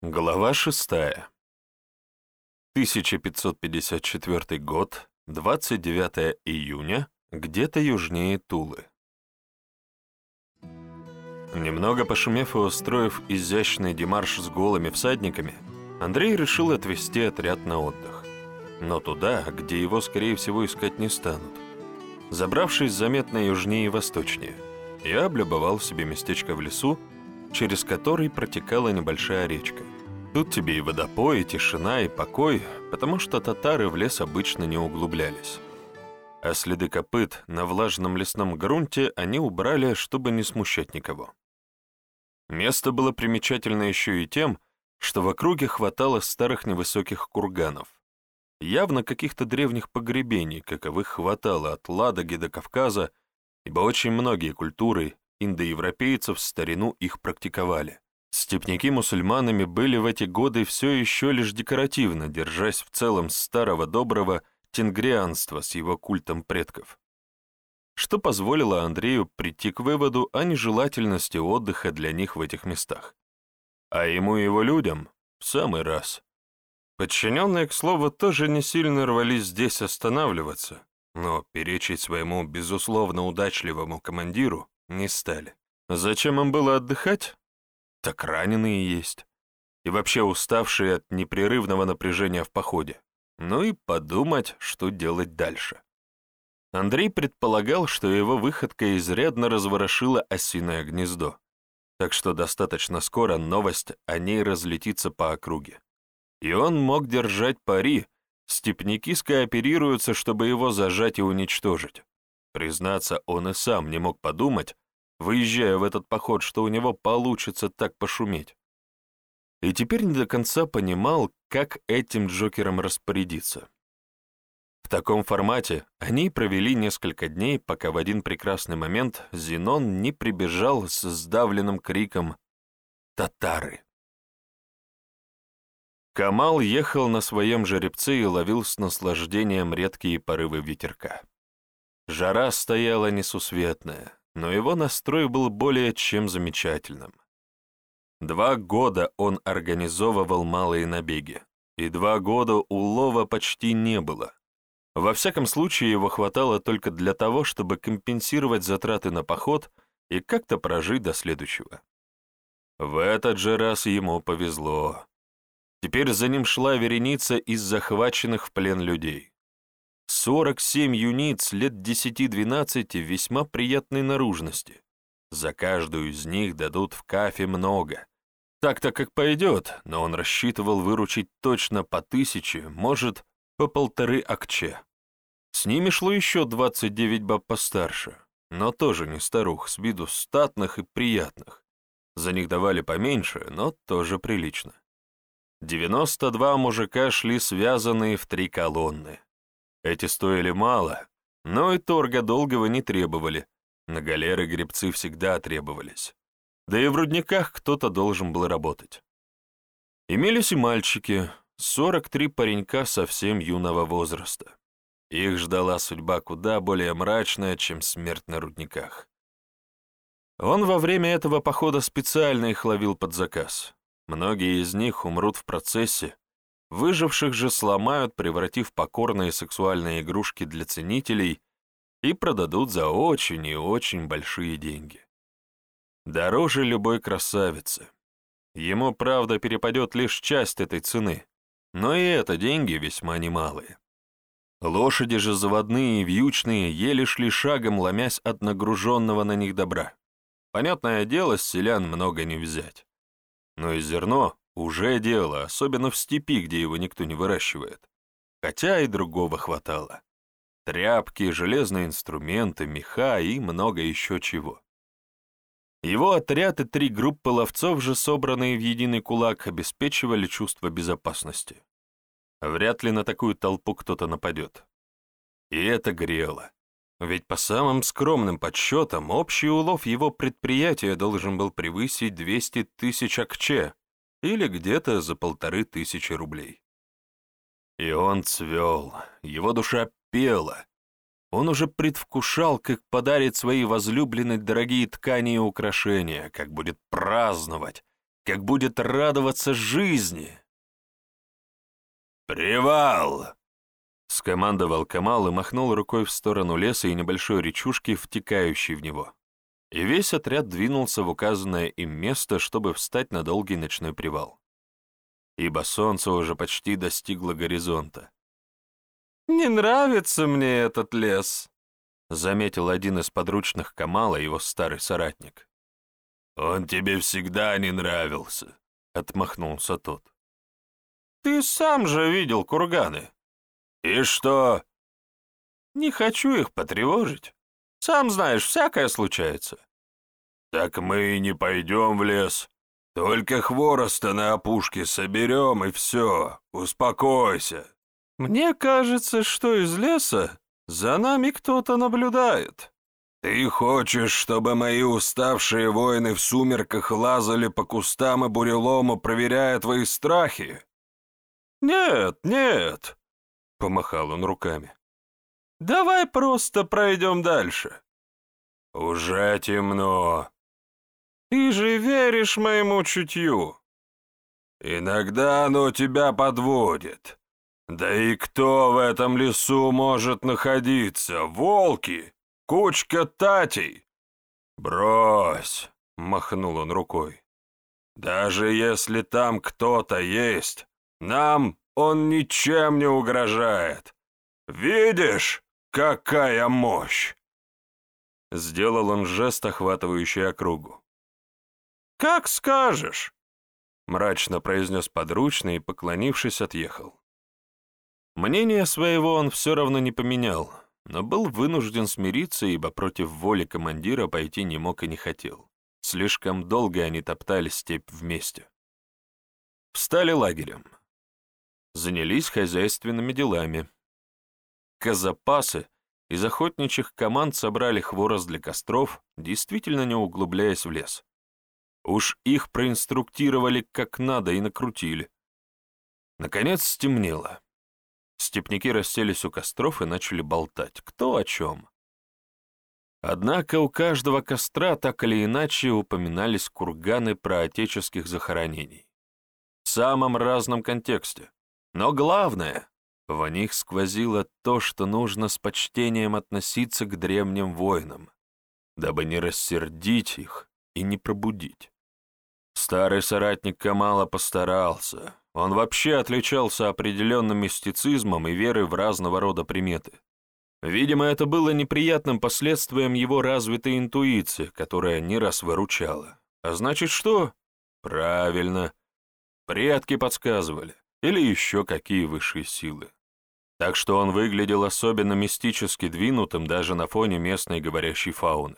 Глава шестая. 1554 год, 29 июня, где-то южнее Тулы. Немного пошумев и устроив изящный демарш с голыми всадниками, Андрей решил отвезти отряд на отдых. Но туда, где его, скорее всего, искать не станут. Забравшись заметно южнее и восточнее, я облюбовал себе местечко в лесу, через который протекала небольшая речка. Тут тебе и водопой, и тишина, и покой, потому что татары в лес обычно не углублялись. А следы копыт на влажном лесном грунте они убрали, чтобы не смущать никого. Место было примечательно еще и тем, что в округе хватало старых невысоких курганов. Явно каких-то древних погребений, каковых хватало от Ладоги до Кавказа, ибо очень многие культуры индоевропейцев в старину их практиковали. Степняки мусульманами были в эти годы все еще лишь декоративно, держась в целом старого доброго тенгрианства с его культом предков. Что позволило Андрею прийти к выводу о нежелательности отдыха для них в этих местах. А ему и его людям в самый раз. Подчиненные, к слову, тоже не сильно рвались здесь останавливаться, но перечить своему, безусловно, удачливому командиру не стали. Зачем им было отдыхать? Так раненые есть. И вообще уставшие от непрерывного напряжения в походе. Ну и подумать, что делать дальше. Андрей предполагал, что его выходка изрядно разворошила осиное гнездо, так что достаточно скоро новость о ней разлетится по округе. И он мог держать пари, степняки скооперируются, чтобы его зажать и уничтожить. Признаться, он и сам не мог подумать, выезжая в этот поход, что у него получится так пошуметь. И теперь не до конца понимал, как этим Джокером распорядиться. В таком формате они провели несколько дней, пока в один прекрасный момент Зенон не прибежал с сдавленным криком «Татары!». Камал ехал на своем жеребце и ловил с наслаждением редкие порывы ветерка. Жара стояла несусветная, но его настрой был более чем замечательным. Два года он организовывал малые набеги, и два года улова почти не было. Во всяком случае, его хватало только для того, чтобы компенсировать затраты на поход и как-то прожить до следующего. В этот же раз ему повезло. Теперь за ним шла вереница из захваченных в плен людей. 47 юниц лет 10-12 весьма приятной наружности. За каждую из них дадут в кафе много. Так-то как пойдет, но он рассчитывал выручить точно по тысяче, может, по полторы акче. С ними шло еще 29 баб постарше, но тоже не старух, с виду статных и приятных. За них давали поменьше, но тоже прилично. 92 мужика шли связанные в три колонны. Эти стоили мало, но и торга долгого не требовали. На галеры гребцы всегда требовались. Да и в рудниках кто-то должен был работать. Имелись и мальчики, 43 паренька совсем юного возраста. Их ждала судьба куда более мрачная, чем смерть на рудниках. Он во время этого похода специально их ловил под заказ. Многие из них умрут в процессе, Выживших же сломают, превратив покорные сексуальные игрушки для ценителей и продадут за очень и очень большие деньги. Дороже любой красавицы. Ему, правда, перепадет лишь часть этой цены, но и это деньги весьма немалые. Лошади же заводные и вьючные еле шли шагом, ломясь от нагруженного на них добра. Понятное дело, с селян много не взять. Но и зерно уже дело, особенно в степи, где его никто не выращивает. Хотя и другого хватало. Тряпки, железные инструменты, меха и много еще чего. Его отряд и три группы ловцов же, собранные в единый кулак, обеспечивали чувство безопасности. Вряд ли на такую толпу кто-то нападет. И это грело. Ведь по самым скромным подсчетам, общий улов его предприятия должен был превысить 200 тысяч акче, или где-то за полторы тысячи рублей. И он цвел, его душа пела. Он уже предвкушал, как подарит своей возлюбленной дорогие ткани и украшения, как будет праздновать, как будет радоваться жизни. «Привал!» — скомандовал Камал и махнул рукой в сторону леса и небольшой речушки, втекающей в него. И весь отряд двинулся в указанное им место, чтобы встать на долгий ночной привал. Ибо солнце уже почти достигло горизонта. «Не нравится мне этот лес», — заметил один из подручных Камала, его старый соратник. «Он тебе всегда не нравился», — отмахнулся тот. «Ты сам же видел курганы». «И что?» «Не хочу их потревожить. Сам знаешь, всякое случается». «Так мы и не пойдем в лес. Только хвороста на опушке соберем, и все. Успокойся». «Мне кажется, что из леса за нами кто-то наблюдает». «Ты хочешь, чтобы мои уставшие воины в сумерках лазали по кустам и бурелому, проверяя твои страхи?» «Нет, нет», — помахал он руками. «Давай просто пройдем дальше». «Уже темно». «Ты же веришь моему чутью». «Иногда оно тебя подводит». Да и кто в этом лесу может находиться? Волки? Кучка татей? Брось, махнул он рукой. Даже если там кто-то есть, нам он ничем не угрожает. Видишь, какая мощь? Сделал он жест, охватывающий округу. «Как скажешь!» — мрачно произнес подручный и, поклонившись, отъехал. Мнение своего он все равно не поменял, но был вынужден смириться, ибо против воли командира пойти не мог и не хотел. Слишком долго они топтали степь вместе. Встали лагерем. Занялись хозяйственными делами. Казапасы из охотничьих команд собрали хворост для костров, действительно не углубляясь в лес. Уж их проинструктировали как надо и накрутили. Наконец стемнело. Степняки расселись у костров и начали болтать, кто о чем. Однако у каждого костра так или иначе упоминались курганы про отеческих захоронений. В самом разном контексте. Но главное, в них сквозило то, что нужно с почтением относиться к древним воинам, дабы не рассердить их и не пробудить. Старый соратник Камала постарался, он вообще отличался определенным мистицизмом и верой в разного рода приметы. Видимо, это было неприятным последствием его развитой интуиции, которая не раз выручала. А значит что? Правильно. Предки подсказывали. Или еще какие высшие силы. Так что он выглядел особенно мистически двинутым даже на фоне местной говорящей фауны.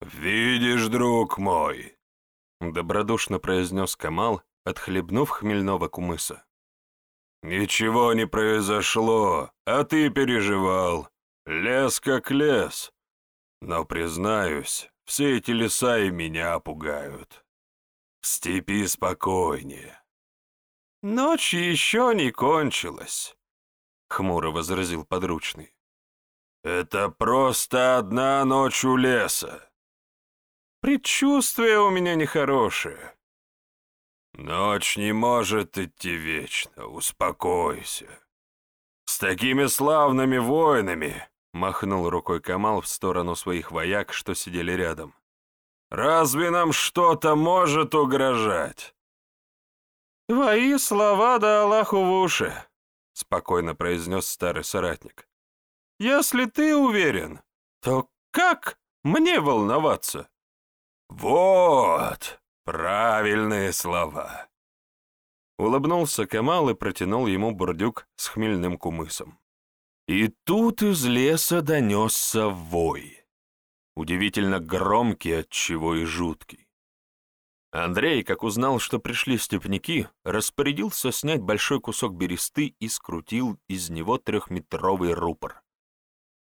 «Видишь, друг мой», — добродушно произнес Камал, отхлебнув хмельного кумыса. «Ничего не произошло, а ты переживал. Лес как лес. Но, признаюсь, все эти леса и меня пугают. В степи спокойнее». «Ночь еще не кончилась», — хмуро возразил подручный. «Это просто одна ночь у леса». «Предчувствие у меня нехорошее. «Ночь не может идти вечно, успокойся. С такими славными воинами!» — махнул рукой Камал в сторону своих вояк, что сидели рядом. «Разве нам что-то может угрожать?» «Твои слова да Аллаху в уши», — спокойно произнес старый соратник. «Если ты уверен, то как мне волноваться?» «Вот!» Правильные слова. Улыбнулся Камал и протянул ему бурдюк с хмельным кумысом. И тут из леса донесся вой. Удивительно громкий, отчего и жуткий. Андрей, как узнал, что пришли степняки, распорядился снять большой кусок бересты и скрутил из него трехметровый рупор.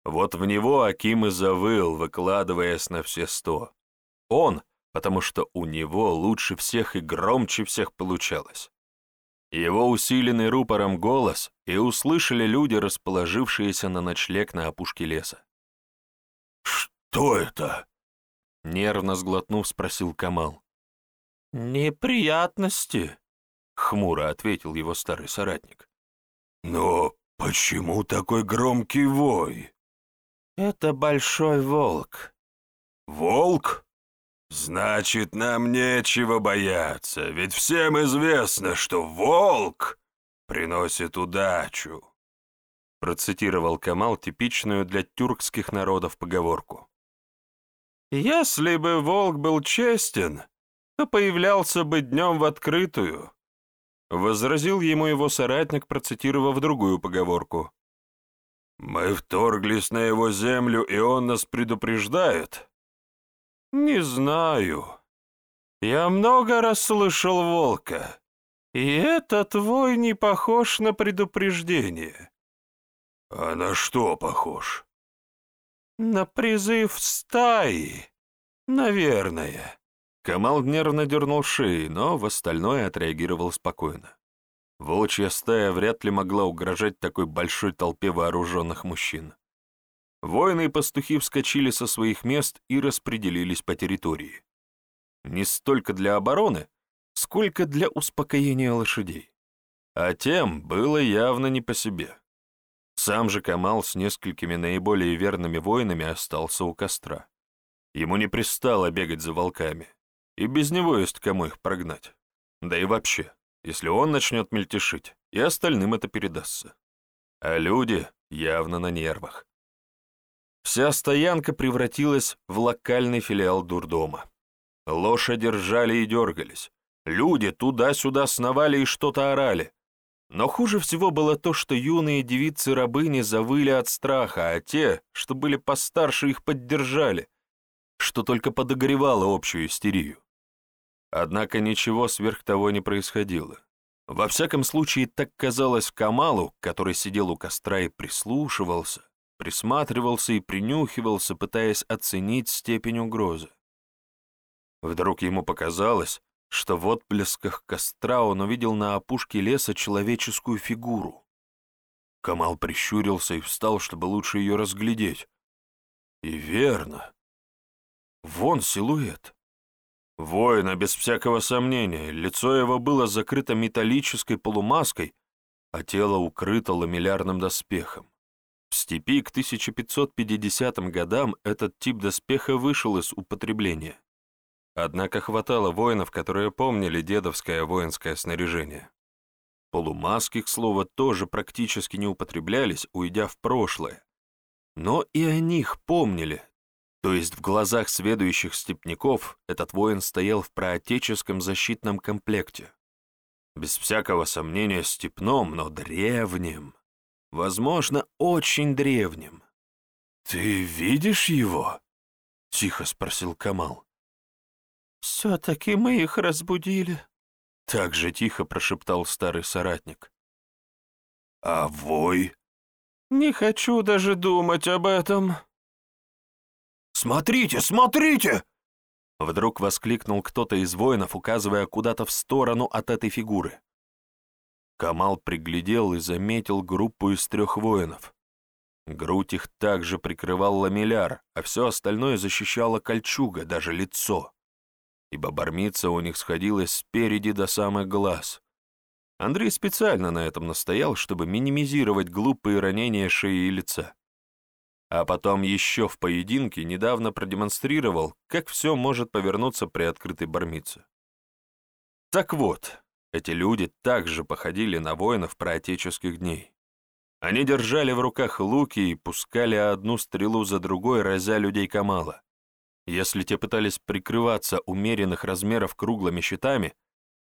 Вот в него Аким и завыл, выкладываясь на все сто. Он, потому что у него лучше всех и громче всех получалось. Его усиленный рупором голос и услышали люди, расположившиеся на ночлег на опушке леса. «Что это?» — нервно сглотнув, спросил Камал. «Неприятности», — хмуро ответил его старый соратник. «Но почему такой громкий вой?» «Это большой волк». «Волк? Значит, нам нечего бояться, ведь всем известно, что волк приносит удачу», — процитировал Камал типичную для тюркских народов поговорку. «Если бы волк был честен, то появлялся бы днем в открытую», — возразил ему его соратник, процитировав другую поговорку. «Мы вторглись на его землю, и он нас предупреждает?» «Не знаю. Я много раз слышал волка, и этот вой не похож на предупреждение». «А на что похож?» «На призыв стаи, наверное». Камал нервно дернул шеи, но в остальное отреагировал спокойно. Волчья стая вряд ли могла угрожать такой большой толпе вооруженных мужчин. Воины и пастухи вскочили со своих мест и распределились по территории. Не столько для обороны, сколько для успокоения лошадей. А тем было явно не по себе. Сам же Камал с несколькими наиболее верными воинами остался у костра. Ему не пристало бегать за волками. И без него есть кому их прогнать. Да и вообще, если он начнет мельтешить, и остальным это передастся. А люди явно на нервах. Вся стоянка превратилась в локальный филиал дурдома. Лошади ржали и дергались. Люди туда-сюда сновали и что-то орали. Но хуже всего было то, что юные девицы-рабыни завыли от страха, а те, что были постарше, их поддержали, что только подогревало общую истерию. Однако ничего сверх того не происходило. Во всяком случае, так казалось Камалу, который сидел у костра и прислушивался, присматривался и принюхивался, пытаясь оценить степень угрозы. Вдруг ему показалось, что в отблесках костра он увидел на опушке леса человеческую фигуру. Камал прищурился и встал, чтобы лучше ее разглядеть. И верно. Вон силуэт. Воина, без всякого сомнения, лицо его было закрыто металлической полумаской, а тело укрыто ламеллярным доспехом. В степи к 1550 годам этот тип доспеха вышел из употребления. Однако хватало воинов, которые помнили дедовское воинское снаряжение. Полумаски, к слову, тоже практически не употреблялись, уйдя в прошлое. Но и о них помнили, то есть в глазах сведущих степняков этот воин стоял в проотеческом защитном комплекте. Без всякого сомнения степном, но древним. Возможно, очень древним. «Ты видишь его?» — тихо спросил Камал. «Все-таки мы их разбудили», — так же тихо прошептал старый соратник. «А вой?» «Не хочу даже думать об этом», «Смотрите, смотрите!» Вдруг воскликнул кто-то из воинов, указывая куда-то в сторону от этой фигуры. Камал приглядел и заметил группу из трех воинов. Грудь их также прикрывал ламеляр, а все остальное защищала кольчуга, даже лицо. Ибо бармица у них сходилась спереди до самых глаз. Андрей специально на этом настоял, чтобы минимизировать глупые ранения шеи и лица а потом еще в поединке недавно продемонстрировал, как все может повернуться при открытой бармице. Так вот, эти люди также походили на воинов проотеческих дней. Они держали в руках луки и пускали одну стрелу за другой, разя людей Камала. Если те пытались прикрываться умеренных размеров круглыми щитами,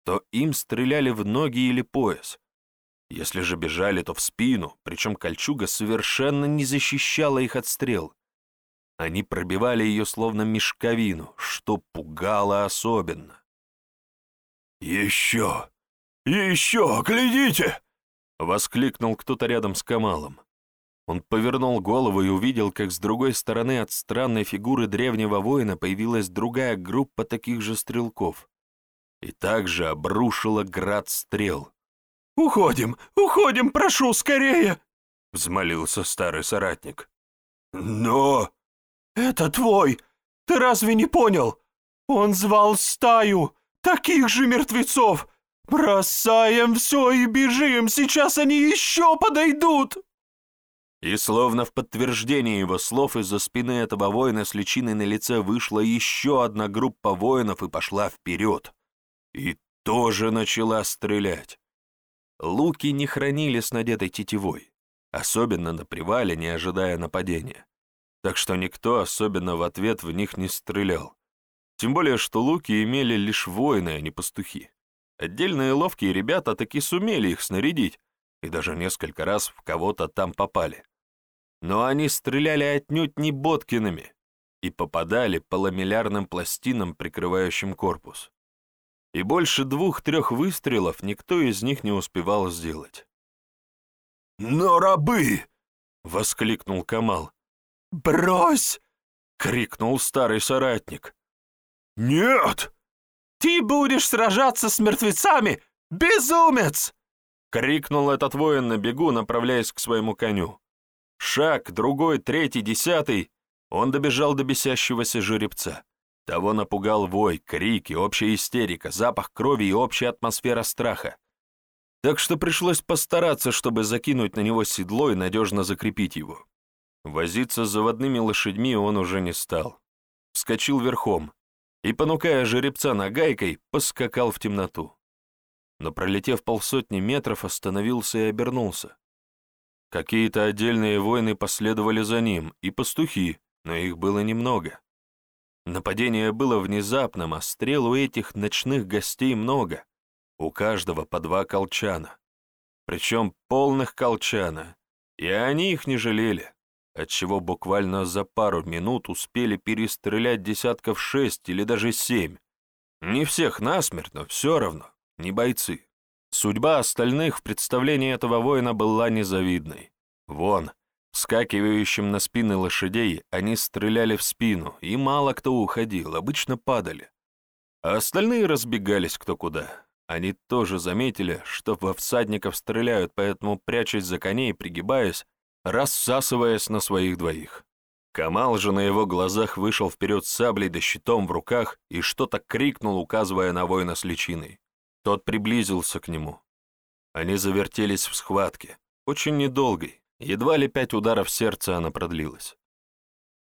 то им стреляли в ноги или пояс, если же бежали, то в спину, причем кольчуга совершенно не защищала их от стрел. Они пробивали ее словно мешковину, что пугало особенно. «Еще! Еще! Глядите!» — воскликнул кто-то рядом с Камалом. Он повернул голову и увидел, как с другой стороны от странной фигуры древнего воина появилась другая группа таких же стрелков. И также обрушила град стрел. «Уходим! Уходим, прошу, скорее!» — взмолился старый соратник. «Но...» «Это твой! Ты разве не понял? Он звал стаю! таких же мертвецов! Бросаем все и бежим, сейчас они еще подойдут!» И словно в подтверждение его слов из-за спины этого воина с личиной на лице вышла еще одна группа воинов и пошла вперед. И тоже начала стрелять. Луки не хранили с надетой тетивой, особенно на привале, не ожидая нападения. Так что никто особенно в ответ в них не стрелял. Тем более, что луки имели лишь воины, а не пастухи. Отдельные ловкие ребята таки сумели их снарядить, и даже несколько раз в кого-то там попали. Но они стреляли отнюдь не Боткиными и попадали по ламеллярным пластинам, прикрывающим корпус. И больше двух-трех выстрелов никто из них не успевал сделать. «Но рабы!» — воскликнул Камал. «Брось!» — крикнул старый соратник. «Нет! Ты будешь сражаться с мертвецами, безумец!» — крикнул этот воин на бегу, направляясь к своему коню. Шаг, другой, третий, десятый. Он добежал до бесящегося жеребца. Того напугал вой, крики, общая истерика, запах крови и общая атмосфера страха. Так что пришлось постараться, чтобы закинуть на него седло и надежно закрепить его. Возиться с заводными лошадьми он уже не стал. Вскочил верхом и, понукая жеребца нагайкой, поскакал в темноту. Но, пролетев полсотни метров, остановился и обернулся. Какие-то отдельные воины последовали за ним, и пастухи, но их было немного. Нападение было внезапным, а стрел у этих ночных гостей много. У каждого по два колчана. Причем полных колчана. И они их не жалели, отчего буквально за пару минут успели перестрелять десятков шесть или даже семь. Не всех насмерть, но все равно, не бойцы. Судьба остальных в представлении этого воина была незавидной. Вон, скакивающим на спины лошадей, они стреляли в спину, и мало кто уходил, обычно падали. А остальные разбегались кто куда. Они тоже заметили, что во всадников стреляют, поэтому, прячась за коней, пригибаясь, рассасываясь на своих двоих. Камал же на его глазах вышел вперед с саблей да щитом в руках и что-то крикнул, указывая на воина с личиной. Тот приблизился к нему. Они завертелись в схватке, очень недолгой, едва ли пять ударов сердца она продлилась.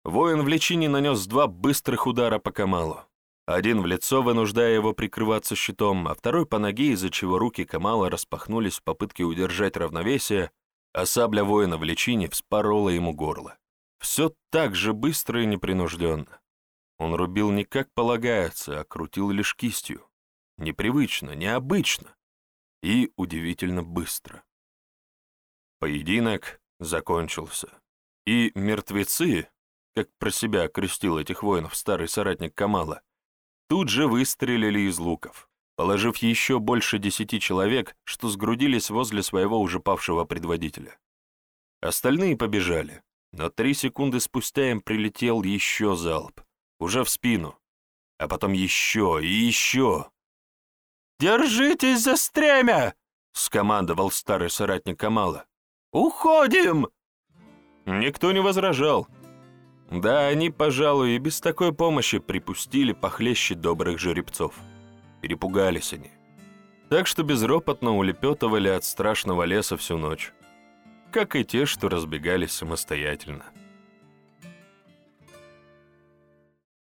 Воин в личине нанес два быстрых удара по Камалу. Один в лицо, вынуждая его прикрываться щитом, а второй по ноге, из-за чего руки Камала распахнулись в попытке удержать равновесие, а сабля воина в личине вспорола ему горло. Все так же быстро и непринужденно. Он рубил не как полагается, а крутил лишь кистью. Непривычно, необычно и удивительно быстро. Поединок закончился, и мертвецы, как про себя окрестил этих воинов старый соратник Камала, тут же выстрелили из луков, положив еще больше десяти человек, что сгрудились возле своего уже павшего предводителя. Остальные побежали, но три секунды спустя им прилетел еще залп, уже в спину, а потом еще и еще. «Держитесь за стремя!» — скомандовал старый соратник Камала. «Уходим!» Никто не возражал. Да, они, пожалуй, и без такой помощи припустили похлеще добрых жеребцов. Перепугались они. Так что безропотно улепетывали от страшного леса всю ночь. Как и те, что разбегались самостоятельно.